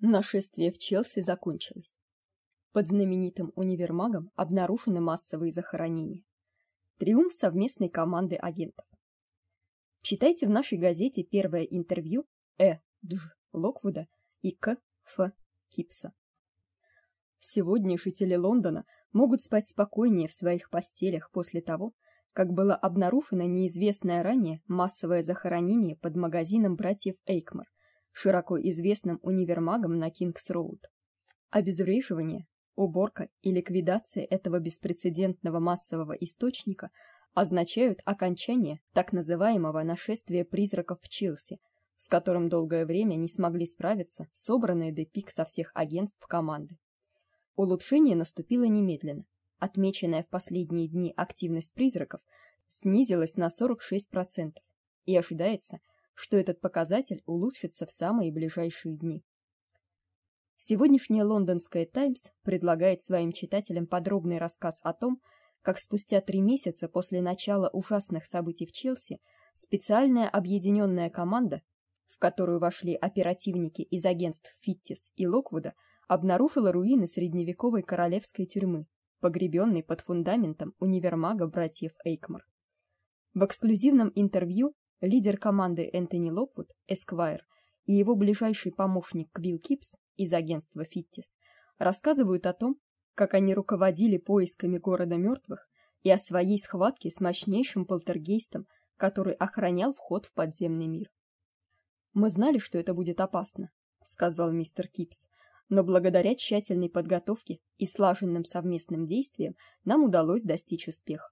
Нашествие в Челси закончилось. Под знаменитым универмагом обнаружены массовые захоронения. Триумф совместной команды агентов. Читайте в нашей газете первое интервью Э. Дж. Локвуда и К. Ф. Кипса. Сегодня жители Лондона могут спать спокойнее в своих постелях после того, как было обнаружено неизвестное ранее массовое захоронение под магазином братьев Эйкмар широко известным универмагом на Кингс-роуд. Обезвреживание, уборка и ликвидация этого беспрецедентного массового источника означают окончание так называемого нашествия призраков в Челси, с которым долгое время не смогли справиться собранные до пик со всех агентств команды. Улучшение наступило немедленно. Отмеченная в последние дни активность призраков снизилась на 46%, и ожидается, что этот показатель улучшится в самые ближайшие дни. Сегодняшняя лондонская Таймс предлагает своим читателям подробный рассказ о том, как спустя три месяца после начала ужасных событий в Челси специальная объединенная команда, в которую вошли оперативники из агентств Фиттис и Локвуда, обнаружила руины средневековой королевской тюрьмы, погребенной под фундаментом универмага братьев Эйкмар. В эксклюзивном интервью лидер команды Энтони Локвуд, Эсквайр, и его ближайший помощник Квилл Кипс из агентства Фиттис рассказывают о том, как они руководили поисками города мертвых и о своей схватке с мощнейшим полтергейстом, который охранял вход в подземный мир. Мы знали, что это будет опасно, сказал мистер Кипс. Но благодаря тщательной подготовке и слаженным совместным действиям нам удалось достичь успеха.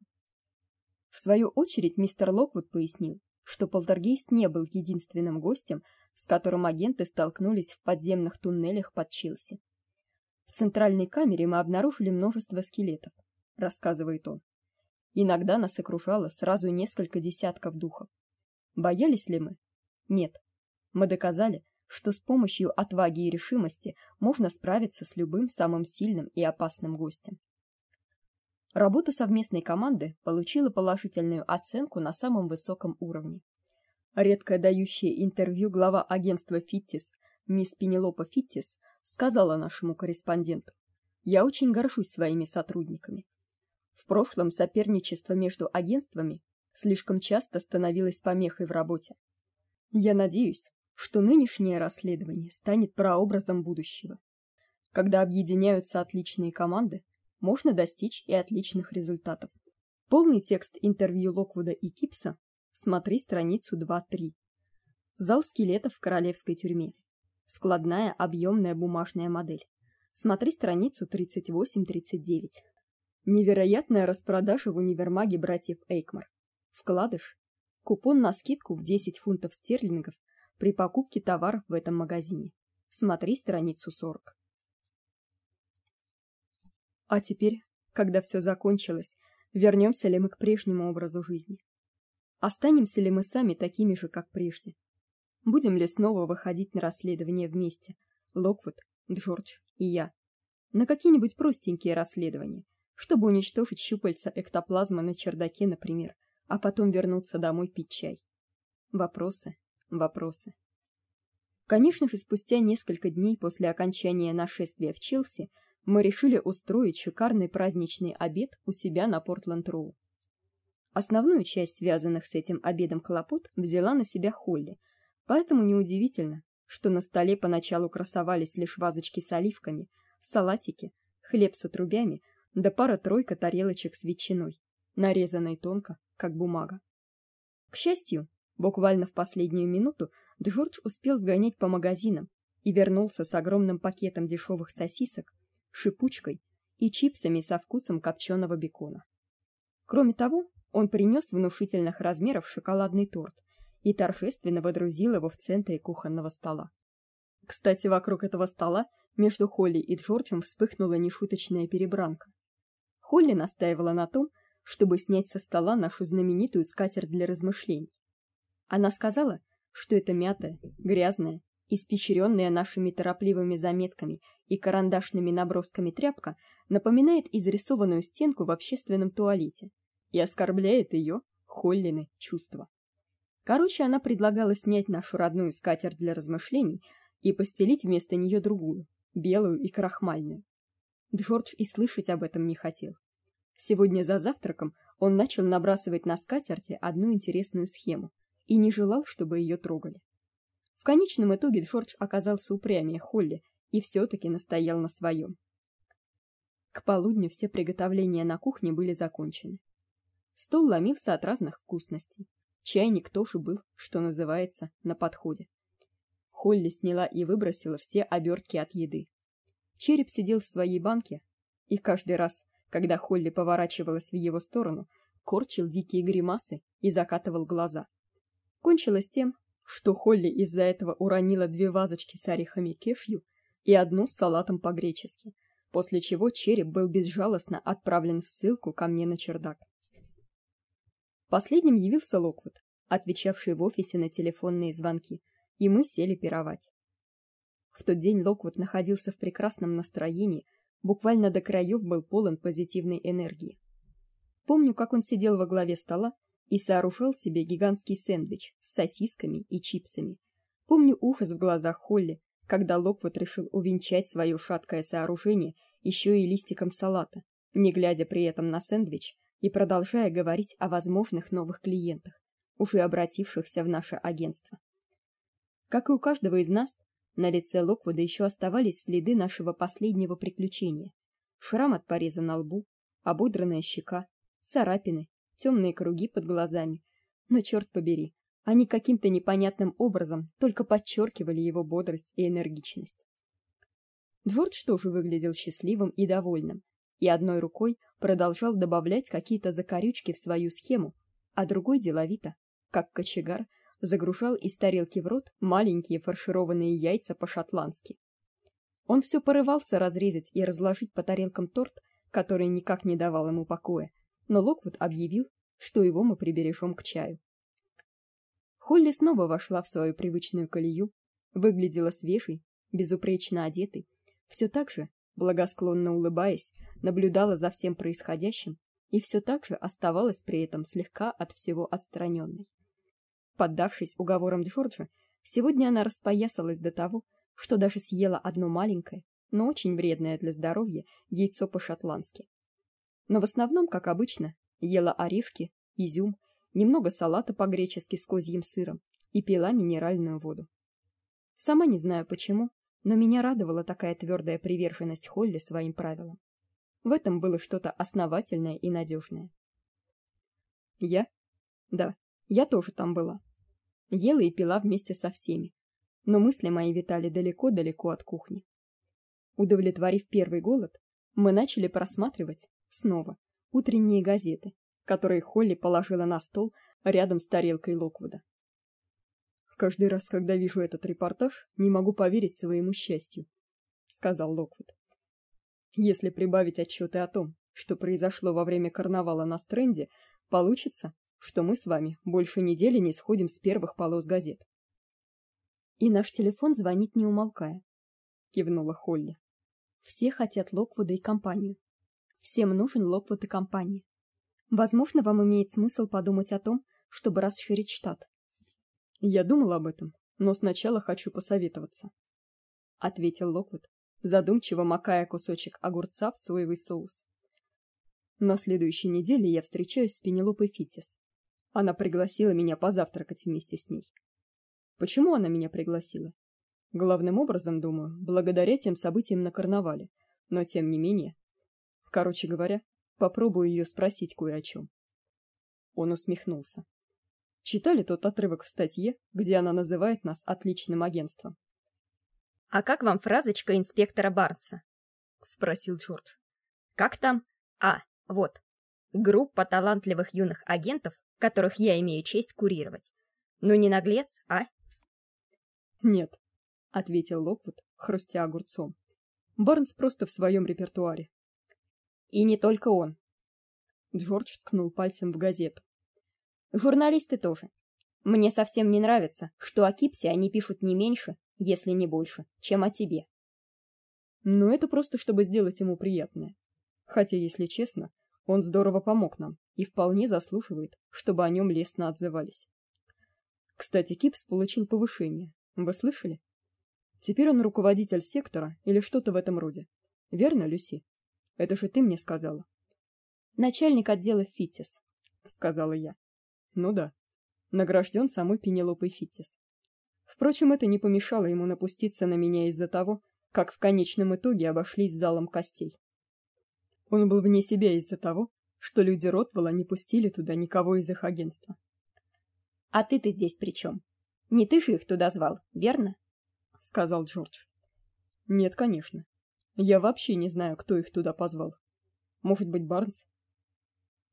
В свою очередь мистер Локвуд пояснил, что полтергейст не был единственным гостем, с которым агенты столкнулись в подземных туннелях под Челси. В центральной камере мы обнаружили множество скелетов, рассказывает он. Иногда нас окружало сразу несколько десятков духов. Боялись ли мы? Нет. Мы доказали, что с помощью отваги и решимости можно справиться с любым самым сильным и опасным гостем. Работа совместной команды получила положительную оценку на самом высоком уровне. Редко дающая интервью глава агентства Фиттис, мисс Пенелопа Фиттис, сказала нашему корреспонденту: "Я очень горжусь своими сотрудниками. В прошлом соперничество между агентствами слишком часто становилось помехой в работе. Я надеюсь, что нынешнее расследование станет прообразом будущего. Когда объединяются отличные команды, можно достичь и отличных результатов. Полный текст интервью Локвуда и Кипса смотри страницу 2-3. Зал скелетов в королевской тюрьме. Складная объемная бумажная модель. Смотри страницу 38-39. Невероятная распродажа в универмаге братьев Эйкмар. Вкладыш купон на скидку в 10 фунтов стерлингов при покупке товаров в этом магазине. Смотри страницу 40. А теперь, когда все закончилось, вернемся ли мы к прежнему образу жизни? Останемся ли мы сами такими же, как прежде? Будем ли снова выходить на расследование вместе? Локвуд, Джордж и я. На какие-нибудь простенькие расследования, чтобы уничтожить щупальца эктоплазмы на чердаке, например, а потом вернуться домой пить чай. Вопросы, вопросы. Конечно же, спустя несколько дней после окончания нашествия в Челси мы решили устроить шикарный праздничный обед у себя на Портленд-Роу. Основную часть связанных с этим обедом хлопот взяла на себя Холли, поэтому неудивительно, что на столе поначалу красовались лишь вазочки с оливками, салатики, хлеб с отрубями, да пара-тройка тарелочек с ветчиной, нарезанной тонко, как бумага. К счастью, буквально в последнюю минуту Джордж успел сгонять по магазинам и вернулся с огромным пакетом дешевых сосисок, шипучкой и чипсами со вкусом копченого бекона. Кроме того, он принес внушительных размеров шоколадный торт и торжественно водрузил его в центре кухонного стола. Кстати, вокруг этого стола между Холли и Джорджем вспыхнула нешуточная перебранка. Холли настаивала на том, чтобы снять со стола нашу знаменитую скатерть для размышлений. Она сказала, что это мятая, грязная испещренная нашими торопливыми заметками и карандашными набросками тряпка напоминает изрисованную стенку в общественном туалете и оскорбляет ее, Холлины, чувства. Короче, она предлагала снять нашу родную скатерть для размышлений и постелить вместо нее другую, белую и крахмальную. Джордж и слышать об этом не хотел. Сегодня за завтраком он начал набрасывать на скатерти одну интересную схему и не желал, чтобы ее трогали. Конечном итоге Джордж оказался упрямее Холли и все таки настоял на своем. К полудню все приготовления на кухне были закончены. Стол ломился от разных вкусностей. Чайник тоже был, что называется, на подходе. Холли сняла и выбросила все обертки от еды. Череп сидел в своей банке, и каждый раз, когда Холли поворачивалась в его сторону, корчил дикие гримасы и закатывал глаза. Кончилось тем, что Холли из-за этого уронила две вазочки с орехами кешью и одну с салатом по-гречески, после чего череп был безжалостно отправлен в ссылку ко мне на чердак. Последним явился Локвуд, отвечавший в офисе на телефонные звонки, и мы сели пировать. В тот день Локвуд находился в прекрасном настроении, буквально до краев был полон позитивной энергии. Помню, как он сидел во главе стола и сооружал себе гигантский сэндвич с сосисками и чипсами. Помню ужас в глазах Холли, когда Локвуд решил увенчать свое шаткое сооружение еще и листиком салата, не глядя при этом на сэндвич и продолжая говорить о возможных новых клиентах, уже обратившихся в наше агентство. Как и у каждого из нас, на лице Локвуда еще оставались следы нашего последнего приключения: шрам от пореза на лбу, ободранная щека, царапины, темные круги под глазами. Но черт побери, они каким-то непонятным образом только подчеркивали его бодрость и энергичность. Джордж тоже выглядел счастливым и довольным, и одной рукой продолжал добавлять какие-то закорючки в свою схему, а другой деловито, как кочегар, загружал из тарелки в рот маленькие фаршированные яйца по-шотландски. Он все порывался разрезать и разложить по тарелкам торт, который никак не давал ему покоя, но Локвуд объявил, что его мы прибережем к чаю. Холли снова вошла в свою привычную колею, выглядела свежей, безупречно одетой, все так же, благосклонно улыбаясь, наблюдала за всем происходящим и все так же оставалась при этом слегка от всего отстраненной. Поддавшись уговорам Джорджа, сегодня она распоясалась до того, что даже съела одно маленькое, но очень вредное для здоровья яйцо по-шотландски. Но в основном, как обычно, ела орешки, изюм, немного салата по-гречески с козьим сыром и пила минеральную воду. Сама не знаю почему, но меня радовала такая твердая приверженность Холли своим правилам. В этом было что-то основательное и надежное. Я? Да, я тоже там была. Ела и пила вместе со всеми, но мысли мои витали далеко-далеко от кухни. Удовлетворив первый голод, мы начали просматривать снова утренние газеты, которые Холли положила на стол рядом с тарелкой Локвуда. Каждый раз, когда вижу этот репортаж, не могу поверить своему счастью, сказал Локвуд. Если прибавить отчеты о том, что произошло во время карнавала на Стренде, получится, что мы с вами больше недели не сходим с первых полос газет. И наш телефон звонит не умолкая, кивнула Холли. Все хотят Локвуда и компанию. Всем нужен Локвуд и компания. Возможно, вам имеет смысл подумать о том, чтобы расширить штат. Я думал об этом, но сначала хочу посоветоваться, ответил Локвуд, задумчиво макая кусочек огурца в соевый соус. На следующей неделе я встречаюсь с Пенелопой Фитис. Она пригласила меня позавтракать вместе с ней. Почему она меня пригласила? Главным образом, думаю, благодаря тем событиям на карнавале, но тем не менее. Короче говоря, попробую ее спросить кое о чем. Он усмехнулся. Читали тот отрывок в статье, где она называет нас отличным агентством? А как вам фразочка инспектора Барнса? спросил Джордж. Как там? А, вот. Группа талантливых юных агентов которых я имею честь курировать. Ну не наглец, а? Нет, ответил Локвуд, хрустя огурцом. Барнс просто в своем репертуаре. И не только он. Джордж ткнул пальцем в газету. Журналисты тоже. Мне совсем не нравится, что о Кипсе они пишут не меньше, если не больше, чем о тебе. Но это просто чтобы сделать ему приятное. Хотя, если честно, он здорово помог нам и вполне заслуживает, чтобы о нем лестно отзывались. Кстати, Кипс получил повышение. Вы слышали? Теперь он руководитель сектора или что-то в этом роде. Верно, Люси? Это же ты мне сказала. Начальник отдела Фитис, сказала я. Ну да. Награжден самой Пенелопой Фитис. Впрочем, это не помешало ему напуститься на меня из-за того, как в конечном итоге обошлись залом костей. Он был вне себя из-за того, что люди Ротвелла не пустили туда никого из их агентства. А ты-то здесь при чем? Не ты же их туда звал, верно? сказал Джордж. Нет, конечно. Я вообще не знаю, кто их туда позвал. Может быть, Барнс?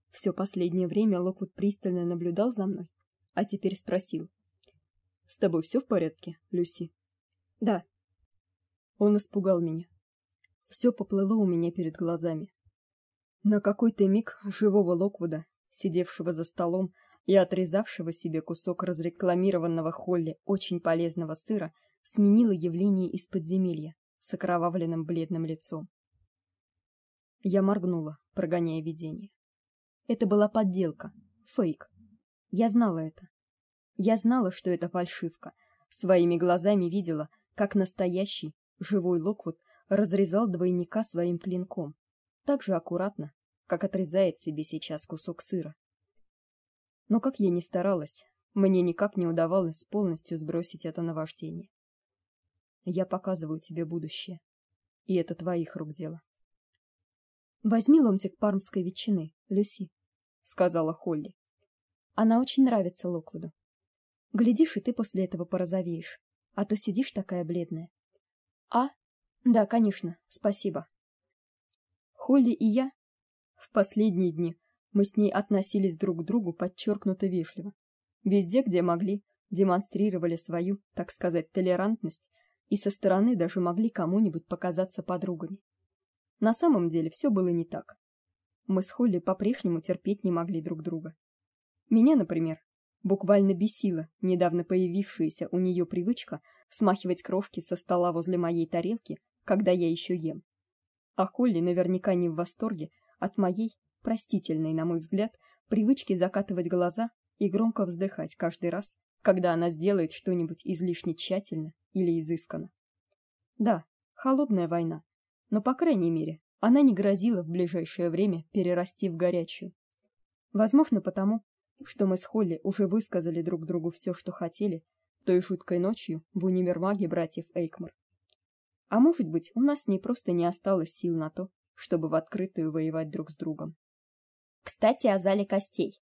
Все последнее время Локвуд пристально наблюдал за мной, а теперь спросил: "С тобой все в порядке, Люси?" "Да". Он испугал меня. Все поплыло у меня перед глазами. На какой-то миг живого Локвуда, сидевшего за столом и отрезавшего себе кусок разрекламированного Холли очень полезного сыра, сменило явление из подземелья с окровавленным бледным лицом. Я моргнула, прогоняя видение. Это была подделка, фейк. Я знала это. Я знала, что это фальшивка. Своими глазами видела, как настоящий живой Локвуд разрезал двойника своим клинком так же аккуратно, как отрезает себе сейчас кусок сыра. Но как я ни старалась, мне никак не удавалось полностью сбросить это наваждение. Я показываю тебе будущее, и это твоих рук дело. Возьми ломтик пармской ветчины, Люси, сказала Холли. Она очень нравится Локвуду. Глядишь, и ты после этого порозовеешь, а то сидишь такая бледная. А? Да, конечно, спасибо. Холли и я в последние дни мы с ней относились друг к другу подчеркнуто вежливо. Везде, где могли, демонстрировали свою, так сказать, толерантность и со стороны даже могли кому-нибудь показаться подругами. На самом деле все было не так. Мы с Холли по-прежнему терпеть не могли друг друга. Меня, например, буквально бесила недавно появившаяся у нее привычка смахивать крошки со стола возле моей тарелки, когда я еще ем. А Холли наверняка не в восторге от моей, простительной, на мой взгляд, привычки закатывать глаза и громко вздыхать каждый раз, когда она сделает что-нибудь излишне тщательно или изысканно. Да, холодная война, но по крайней мере, она не грозила в ближайшее время перерасти в горячую. Возможно, потому, что мы с Холли уже высказали друг другу все, что хотели, той жуткой ночью в универмаге братьев Эйкмар. А может быть, у нас не просто не осталось сил на то, чтобы в открытую воевать друг с другом. Кстати, о зале костей,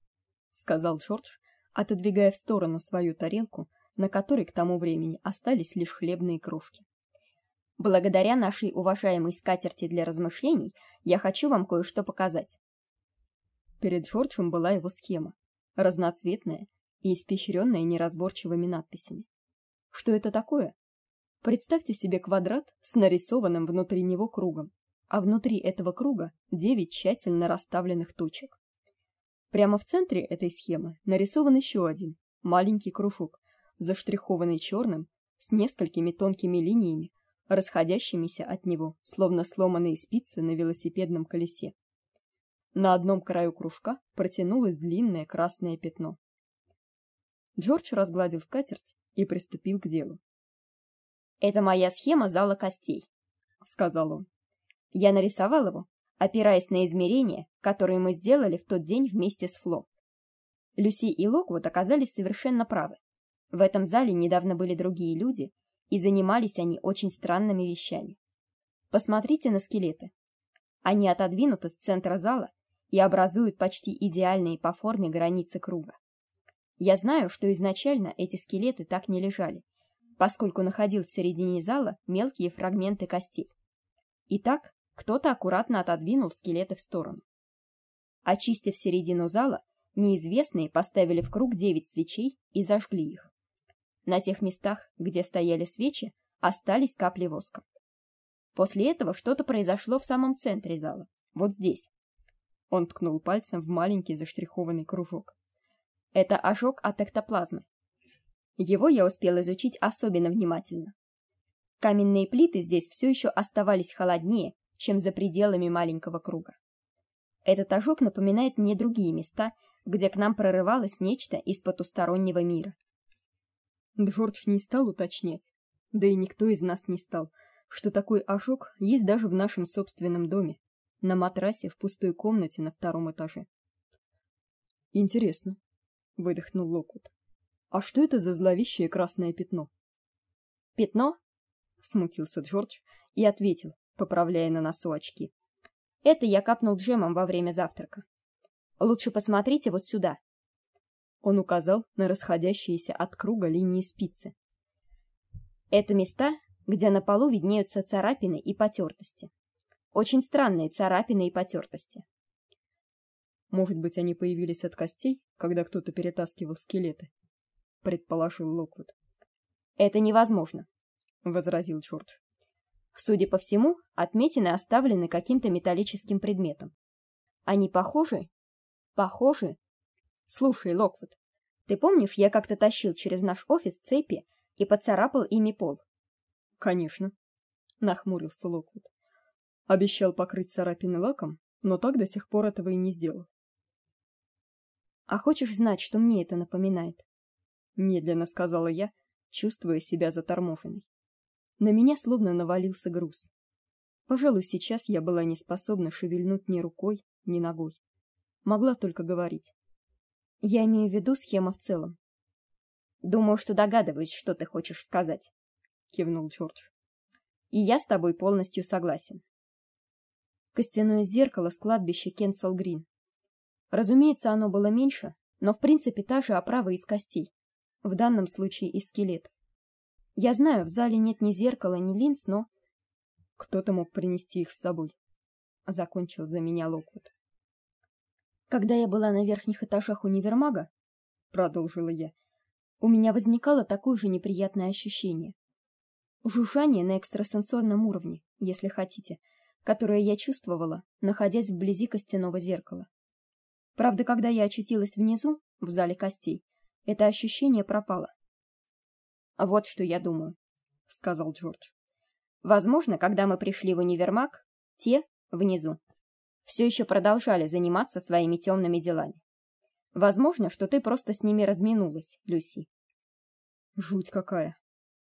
сказал Джордж, отодвигая в сторону свою тарелку, на которой к тому времени остались лишь хлебные крошки. Благодаря нашей уважаемой скатерти для размышлений, я хочу вам кое-что показать. Перед Джорджем была его схема, разноцветная и испещренная неразборчивыми надписями. Что это такое? Представьте себе квадрат с нарисованным внутри него кругом, а внутри этого круга девять тщательно расставленных точек. Прямо в центре этой схемы нарисован еще один маленький кружок, заштрихованный черным с несколькими тонкими линиями, расходящимися от него, словно сломанные спицы на велосипедном колесе. На одном краю кружка протянулось длинное красное пятно. Джордж разгладил скатерть и приступил к делу. Это моя схема зала костей, сказал он. Я нарисовал его, опираясь на измерения, которые мы сделали в тот день вместе с Фло. Люси и Локвуд оказались совершенно правы. В этом зале недавно были другие люди, и занимались они очень странными вещами. Посмотрите на скелеты. Они отодвинуты с центра зала и образуют почти идеальные по форме границы круга. Я знаю, что изначально эти скелеты так не лежали, поскольку находил в середине зала мелкие фрагменты костей. Итак, кто-то аккуратно отодвинул скелеты в сторону. Очистив середину зала, неизвестные поставили в круг девять свечей и зажгли их. На тех местах, где стояли свечи, остались капли воска. После этого что-то произошло в самом центре зала, вот здесь. Он ткнул пальцем в маленький заштрихованный кружок. Это ожог от эктоплазмы, его я успел изучить особенно внимательно. Каменные плиты здесь все еще оставались холоднее, чем за пределами маленького круга. Этот ожог напоминает мне другие места, где к нам прорывалось нечто из потустороннего мира. Джордж не стал уточнять, Да и никто из нас не стал, что такой ожог есть даже в нашем собственном доме, на матрасе в пустой комнате на втором этаже. Интересно, выдохнул Локвуд. А что это за зловещее красное пятно? Пятно? смутился Джордж и ответил, поправляя на носу очки. Это я капнул джемом во время завтрака. Лучше посмотрите вот сюда. Он указал на расходящиеся от круга линии спицы. Это места, где на полу виднеются царапины и потертости. Очень странные царапины и потертости. Может быть, они появились от костей, когда кто-то перетаскивал скелеты, предположил Локвуд. Это невозможно, возразил Джордж. Судя по всему, отметины оставлены каким-то металлическим предметом. Они похожи? Похожи? Слушай, Локвуд, ты помнишь, я как-то тащил через наш офис цепи и поцарапал ими пол? Конечно, нахмурился Локвуд. Обещал покрыть царапины лаком, но так до сих пор этого и не сделал. А хочешь знать, что мне это напоминает? медленно сказала я, чувствуя себя заторможенной. На меня словно навалился груз. Пожалуй, сейчас я была не способна шевельнуть ни рукой, ни ногой. Могла только говорить. Я имею в виду схему в целом. Думаю, что догадываюсь, что ты хочешь сказать, кивнул Джордж. И я с тобой полностью согласен. Костяное зеркало с кладбища Кенсел-Грин. Разумеется, оно было меньше, но в принципе та же оправа из костей. В данном случае из скелетов. Я знаю, в зале нет ни зеркала, ни линз, но кто-то мог принести их с собой. Закончил за меня Локвуд. Когда я была на верхних этажах универмага, продолжила я, у меня возникало такое же неприятное ощущение. Жужжание на экстрасенсорном уровне, если хотите, которое я чувствовала, находясь вблизи костяного зеркала. Правда, когда я очутилась внизу, в зале костей, это ощущение пропало. А вот что я думаю, сказал Джордж. Возможно, когда мы пришли в универмаг, те внизу все еще продолжали заниматься своими темными делами. Возможно, что ты просто с ними разминулась, Люси. Жуть какая,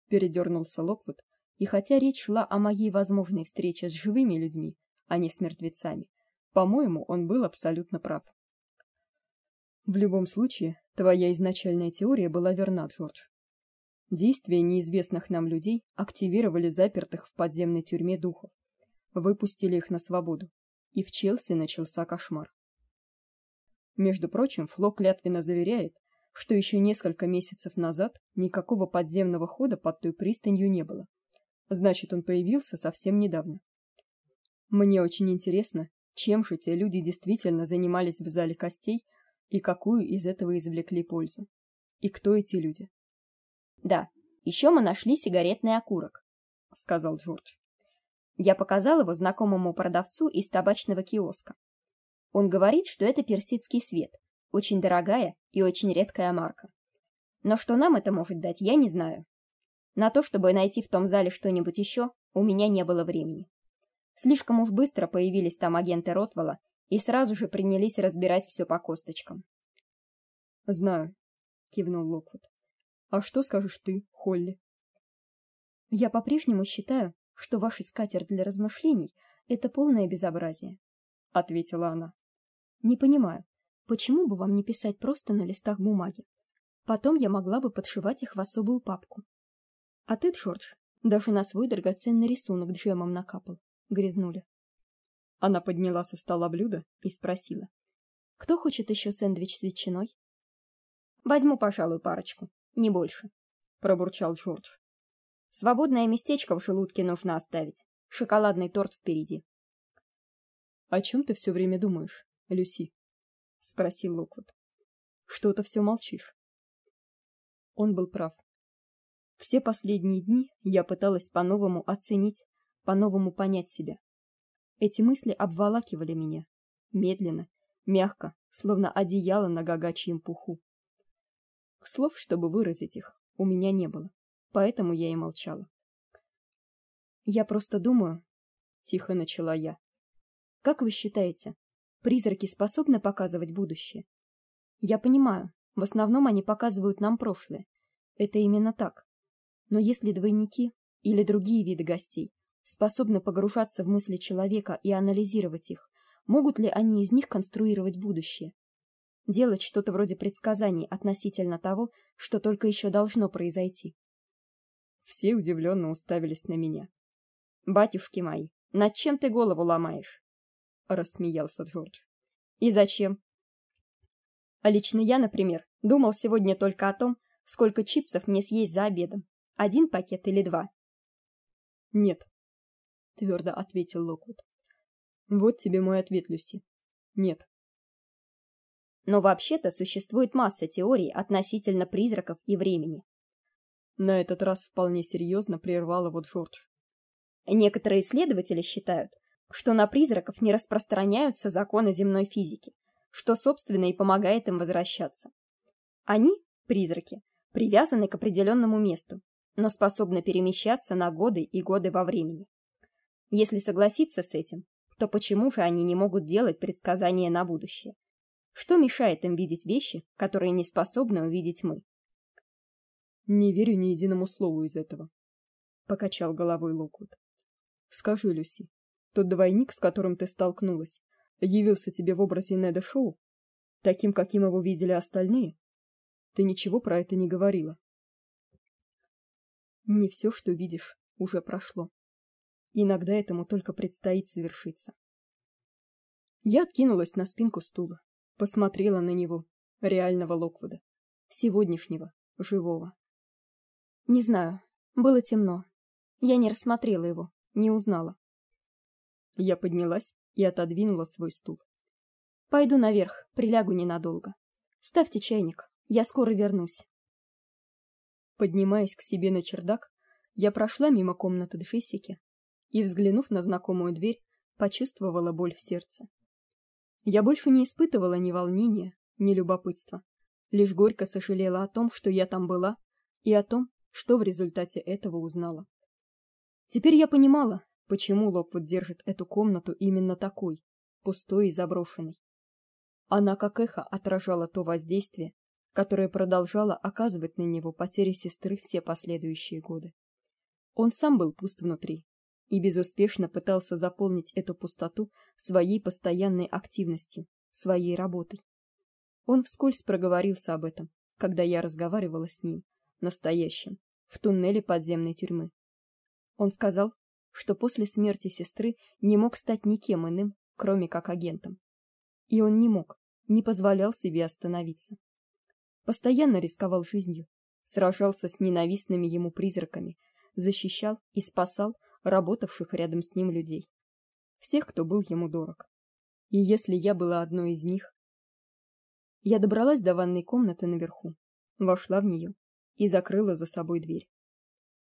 передернулся Локвуд, и хотя речь шла о моей возможной встрече с живыми людьми, а не с мертвецами, по-моему, он был абсолютно прав. В любом случае, твоя изначальная теория была верна, Джордж. Действия неизвестных нам людей активировали запертых в подземной тюрьме духов. Выпустили их на свободу, и в Челси начался кошмар. Между прочим, Фло клятвенно заверяет, что еще несколько месяцев назад никакого подземного хода под той пристанью не было. Значит, он появился совсем недавно. Мне очень интересно, чем же те люди действительно занимались в зале костей и какую из этого извлекли пользу. И кто эти люди? Да, еще мы нашли сигаретный окурок, сказал Джордж. Я показал его знакомому продавцу из табачного киоска. Он говорит, что это персидский свет, очень дорогая и очень редкая марка. Но что нам это может дать, я не знаю. На то, чтобы найти в том зале что-нибудь еще, у меня не было времени. Слишком уж быстро появились там агенты Ротвелла и сразу же принялись разбирать все по косточкам. "Знаю", кивнул Локвуд. А что скажешь ты, Холли? Я по-прежнему считаю, что ваш искатер для размышлений это полное безобразие, ответила она. Не понимаю, почему бы вам не писать просто на листах бумаги? Потом я могла бы подшивать их в особую папку. А ты, Джордж, даже на свой драгоценный рисунок джемом накапал. Грязнули. Она подняла со стола блюдо и спросила: "Кто хочет еще сэндвич с ветчиной?" "Возьму, пожалуй, парочку", не больше, пробурчал Джордж. Свободное местечко в желудке нужно оставить. Шоколадный торт впереди. О чем ты все время думаешь, Люси? спросил Локвуд. Что-то все молчишь. Он был прав. Все последние дни я пыталась по-новому оценить, по-новому понять себя. Эти мысли обволакивали меня, медленно, мягко, словно одеяло на гагачьем пуху. Слов, чтобы выразить их, у меня не было, поэтому я и молчала. Я просто думаю, тихо начала я. Как вы считаете, призраки способны показывать будущее? Я понимаю, в основном они показывают нам прошлое. Это именно так. Но если двойники или другие виды гостей способны погружаться в мысли человека и анализировать их, могут ли они из них конструировать будущее? Делать что-то вроде предсказаний относительно того, что только еще должно произойти. Все удивленно уставились на меня. Батюшки мои, над чем ты голову ломаешь? рассмеялся Джордж. И зачем? А лично я, например, думал сегодня только о том, сколько чипсов мне съесть за обедом. Один пакет или два? Нет, твердо ответил Локвуд. Вот тебе мой ответ, Люси. Нет. Но вообще-то существует масса теорий относительно призраков и времени. На этот раз вполне серьезно прервал его Джордж. Некоторые исследователи считают, что на призраков не распространяются законы земной физики, что собственно и помогает им возвращаться. Они, призраки, привязаны к определенному месту, но способны перемещаться на годы и годы во времени. Если согласиться с этим, то почему же они не могут делать предсказания на будущее? Что мешает им видеть вещи, которые не способны увидеть мы? Не верю ни единому слову из этого, покачал головой Локвуд. Скажи, Люси, тот двойник, с которым ты столкнулась, явился тебе в образе Неда Шоу, таким, каким его видели остальные? Ты ничего про это не говорила. Не все, что видишь, уже прошло. Иногда этому только предстоит совершиться. Я откинулась на спинку стула, посмотрела на него, реального Локвуда, сегодняшнего, живого. Не знаю, было темно. Я не рассмотрела его, не узнала. Я поднялась и отодвинула свой стул. Пойду наверх, прилягу ненадолго. Ставьте чайник, я скоро вернусь. Поднимаясь к себе на чердак, я прошла мимо комнаты Джессики и, взглянув на знакомую дверь, почувствовала боль в сердце. Я больше не испытывала ни волнения, ни любопытства, лишь горько сожалела о том, что я там была, и о том, что в результате этого узнала. Теперь я понимала, почему Локвуд держит эту комнату именно такой, пустой и заброшенной. Она как эхо отражала то воздействие, которое продолжало оказывать на него потеря сестры все последующие годы. Он сам был пуст внутри и безуспешно пытался заполнить эту пустоту своей постоянной активностью, своей работой. Он вскользь проговорился об этом, когда я разговаривала с ним, настоящим, в туннеле подземной тюрьмы. Он сказал, что после смерти сестры не мог стать никем иным, кроме как агентом. И он не мог, не позволял себе остановиться. Постоянно рисковал жизнью, сражался с ненавистными ему призраками, защищал и спасал работавших рядом с ним людей. Всех, кто был ему дорог. И если я была одной из них, я добралась до ванной комнаты наверху, вошла в нее и закрыла за собой дверь.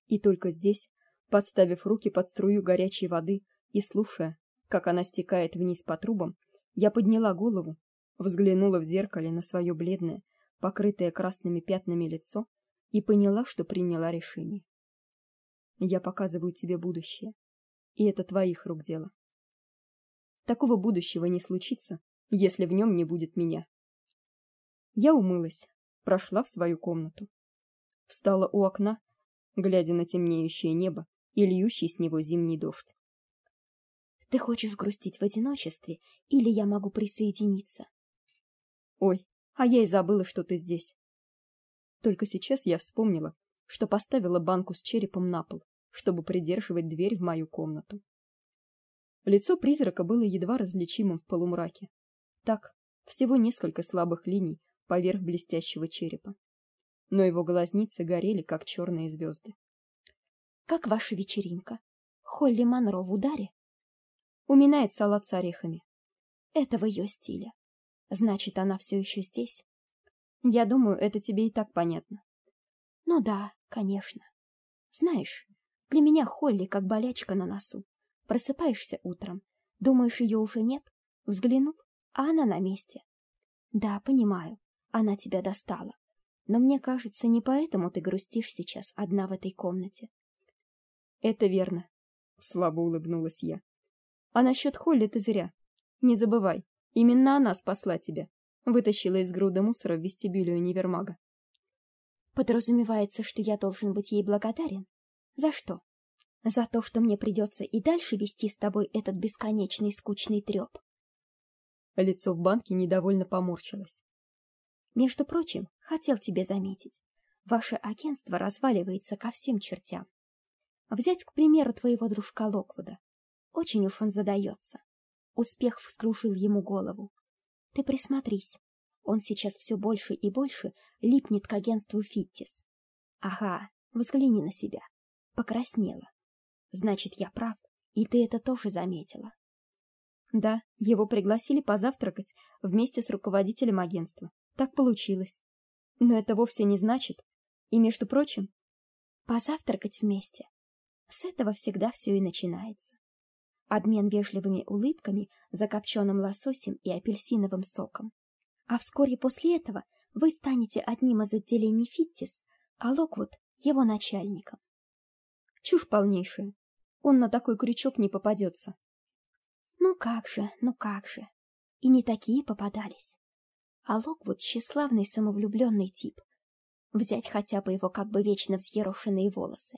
И только здесь, подставив руки под струю горячей воды и слушая, как она стекает вниз по трубам, я подняла голову, взглянула в зеркале на свое бледное, покрытое красными пятнами лицо и поняла, что приняла решение. Я показываю тебе будущее, и это твоих рук дело. Такого будущего не случится, если в нем не будет меня. Я умылась, прошла в свою комнату, встала у окна, глядя на темнеющее небо и льющий с него зимний дождь. Ты хочешь грустить в одиночестве, или я могу присоединиться? Ой, а я и забыла, что ты здесь. Только сейчас я вспомнила, что поставила банку с черепом на пол, чтобы придерживать дверь в мою комнату. Лицо призрака было едва различимым в полумраке. Так, всего несколько слабых линий поверх блестящего черепа. Но его глазницы горели как черные звезды. Как ваша вечеринка? Холли Манро в ударе? Уминает салат с орехами. Это в ее стиле. Значит, она все еще здесь? Я думаю, это тебе и так понятно. Ну да, конечно. Знаешь, для меня Холли как болячка на носу. Просыпаешься утром, думаешь, ее уже нет, взглянул, а она на месте. Да, понимаю, она тебя достала. Но мне кажется, не поэтому ты грустишь сейчас одна в этой комнате. Это верно, слабо улыбнулась я. А насчет Холли ты зря. Не забывай, именно она спасла тебя, вытащила из груды мусора в вестибюле универмага. Подразумевается, что я должен быть ей благодарен. За что? За то, что мне придется и дальше вести с тобой этот бесконечный скучный треп. Лицо в банке недовольно поморщилось. Между прочим, хотел тебе заметить, ваше агентство разваливается ко всем чертям. Взять, к примеру, твоего дружка Локвуда. Очень уж он задается. Успех вскружил ему голову. Ты присмотрись. Он сейчас все больше и больше липнет к агентству Фиттис. Ага, взгляни на себя. Покраснела. Значит, я прав, и ты это тоже заметила. Да, его пригласили позавтракать вместе с руководителем агентства. Так получилось. Но это вовсе не значит. И, между прочим, позавтракать вместе. С этого всегда все и начинается. Обмен вежливыми улыбками за копченым лососем и апельсиновым соком. А вскоре после этого вы станете одним из отделений Фиттис, а Локвуд — его начальником. Чушь полнейшая. Он на такой крючок не попадется. Ну как же, ну как же. И не такие попадались. А Локвуд — тщеславный самовлюбленный тип. Взять хотя бы его как бы вечно взъерошенные волосы.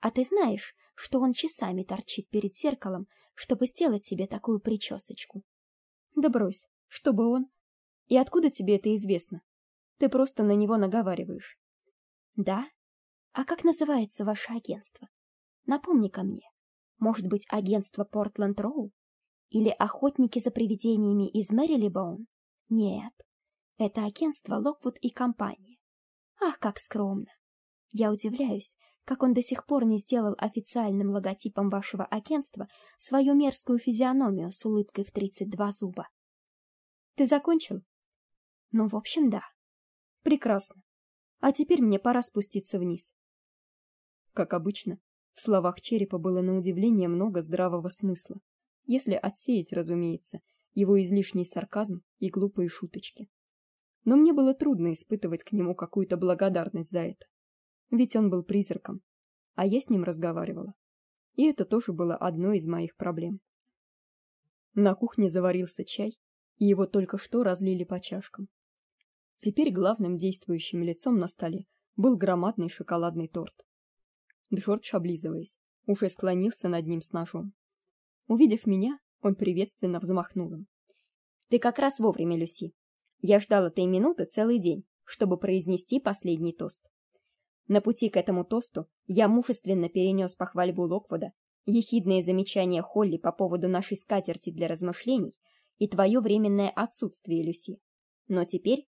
А ты знаешь, что он часами торчит перед зеркалом, чтобы сделать себе такую причесочку? Да брось, чтобы он... И откуда тебе это известно? Ты просто на него наговариваешь. Да? А как называется ваше агентство? Напомни-ка мне. Может быть, агентство Портленд Роу? Или охотники за привидениями из Мэрилибоун? Нет. Это агентство Локвуд и компания. Ах, как скромно. Я удивляюсь, как он до сих пор не сделал официальным логотипом вашего агентства свою мерзкую физиономию с улыбкой в 32 зуба. Ты закончил? Ну, в общем, да. Прекрасно. А теперь мне пора спуститься вниз. Как обычно, в словах черепа было на удивление много здравого смысла если отсеять, разумеется, его излишний сарказм и глупые шуточки. Но мне было трудно испытывать к нему какую-то благодарность за это. Ведь он был призраком, а я с ним разговаривала. И это тоже было одной из моих проблем. На кухне заварился чай, и его только что разлили по чашкам. Теперь главным действующим лицом на столе был громадный шоколадный торт. Джордж, облизываясь, уже склонился над ним с ножом. Увидев меня, он приветственно взмахнул им. Ты как раз вовремя, Люси. Я ждал этой минуты целый день, чтобы произнести последний тост. На пути к этому тосту я мужественно перенес похвальбу Локвуда, ехидные замечания Холли по поводу нашей скатерти для размышлений и твое временное отсутствие, Люси. Но теперь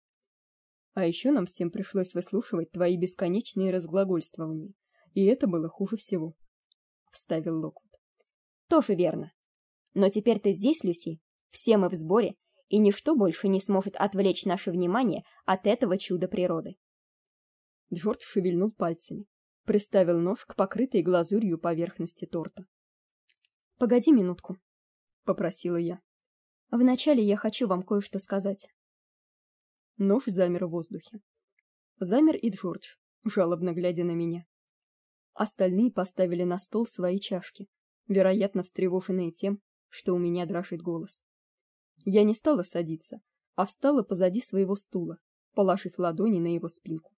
а еще нам всем пришлось выслушивать твои бесконечные разглагольствования, и это было хуже всего, вставил Локвуд. Тоже верно. Но теперь ты здесь, Люси. Все мы в сборе, и ничто больше не сможет отвлечь наше внимание от этого чуда природы. Джордж шевельнул пальцами, приставил нож к покрытой глазурью поверхности торта. Погоди минутку, попросила я. Вначале я хочу вам кое-что сказать. Нож замер в воздухе. Замер и Джордж, жалобно глядя на меня. Остальные поставили на стол свои чашки, вероятно, встревоженные тем, что у меня дрожит голос. Я не стала садиться, а встала позади своего стула, положив ладони на его спинку.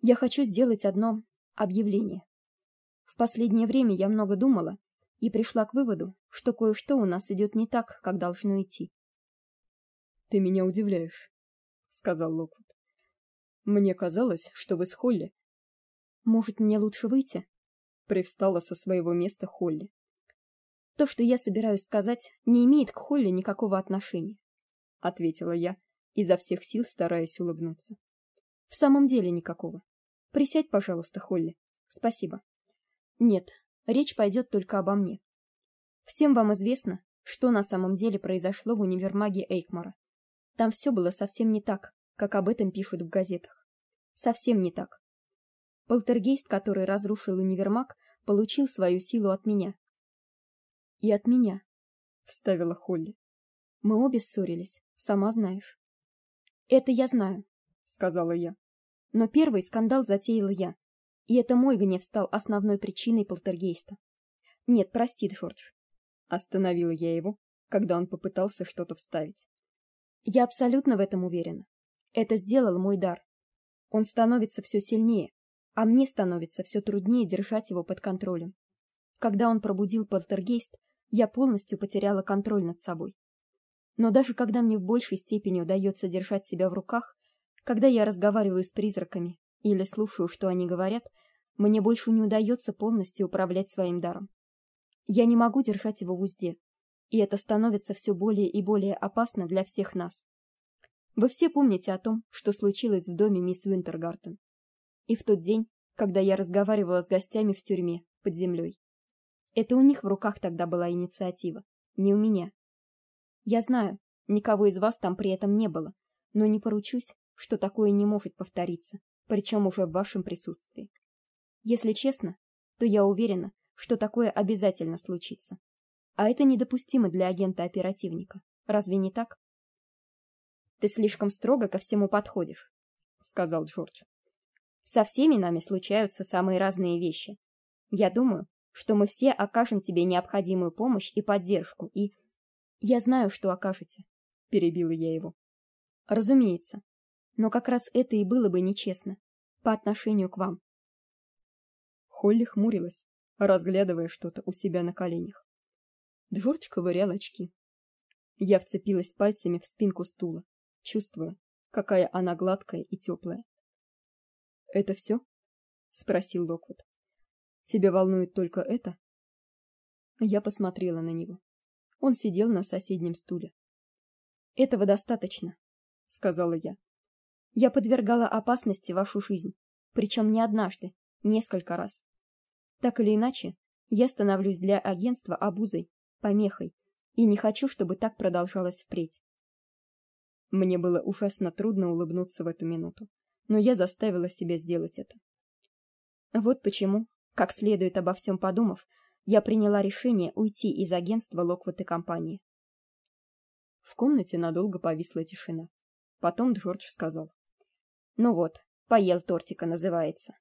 Я хочу сделать одно объявление. В последнее время я много думала и пришла к выводу, что кое-что у нас идет не так, как должно идти. Ты меня удивляешь, сказал Локвуд. Мне казалось, что вы с Холли. Может, мне лучше выйти? привстала со своего места Холли. То, что я собираюсь сказать, не имеет к Холли никакого отношения, ответила я, изо всех сил стараясь улыбнуться. В самом деле никакого. Присядь, пожалуйста, Холли. Спасибо. Нет, речь пойдет только обо мне. Всем вам известно, что на самом деле произошло в универмаге Эйкмора. Там все было совсем не так, как об этом пишут в газетах. Совсем не так. Полтергейст, который разрушил универмаг, получил свою силу от меня. И от меня, вставила Холли. Мы обе ссорились, сама знаешь. Это я знаю, сказала я. Но первый скандал затеял я. И это мой гнев стал основной причиной полтергейста. Нет, прости, Джордж. Остановила я его, когда он попытался что-то вставить. Я абсолютно в этом уверена. Это сделал мой дар. Он становится все сильнее, а мне становится все труднее держать его под контролем. Когда он пробудил полтергейст, я полностью потеряла контроль над собой. Но даже когда мне в большей степени удается держать себя в руках, когда я разговариваю с призраками или слушаю, что они говорят, мне больше не удается полностью управлять своим даром. Я не могу держать его в узде, и это становится все более и более опасно для всех нас. Вы все помните о том, что случилось в доме мисс Винтергартен. И в тот день, когда я разговаривала с гостями в тюрьме под землей. Это у них в руках тогда была инициатива, не у меня. Я знаю, никого из вас там при этом не было, но не поручусь, что такое не может повториться, причем уже в вашем присутствии. Если честно, то я уверена, что такое обязательно случится. А это недопустимо для агента-оперативника. Разве не так? Ты слишком строго ко всему подходишь, сказал Джордж. Со всеми нами случаются самые разные вещи. Я думаю, что мы все окажем тебе необходимую помощь и поддержку, и я знаю, что окажете, перебила я его. Разумеется. Но как раз это и было бы нечестно по отношению к вам. Холли хмурилась, разглядывая что-то у себя на коленях. Джордж ковырял очки. Я вцепилась пальцами в спинку стула, чувствуя, какая она гладкая и теплая. Это все? спросил Локвуд. Тебя волнует только это? Я посмотрела на него. Он сидел на соседнем стуле. Этого достаточно, сказала я. Я подвергала опасности вашу жизнь, причем не однажды, несколько раз. Так или иначе, я становлюсь для агентства обузой, помехой, и не хочу, чтобы так продолжалось впредь. Мне было ужасно трудно улыбнуться в эту минуту но я заставила себя сделать это. Вот почему, как следует обо всем подумав, я приняла решение уйти из агентства Локвуд и компании. В комнате надолго повисла тишина. Потом Джордж сказал: "Ну вот, поел тортика называется.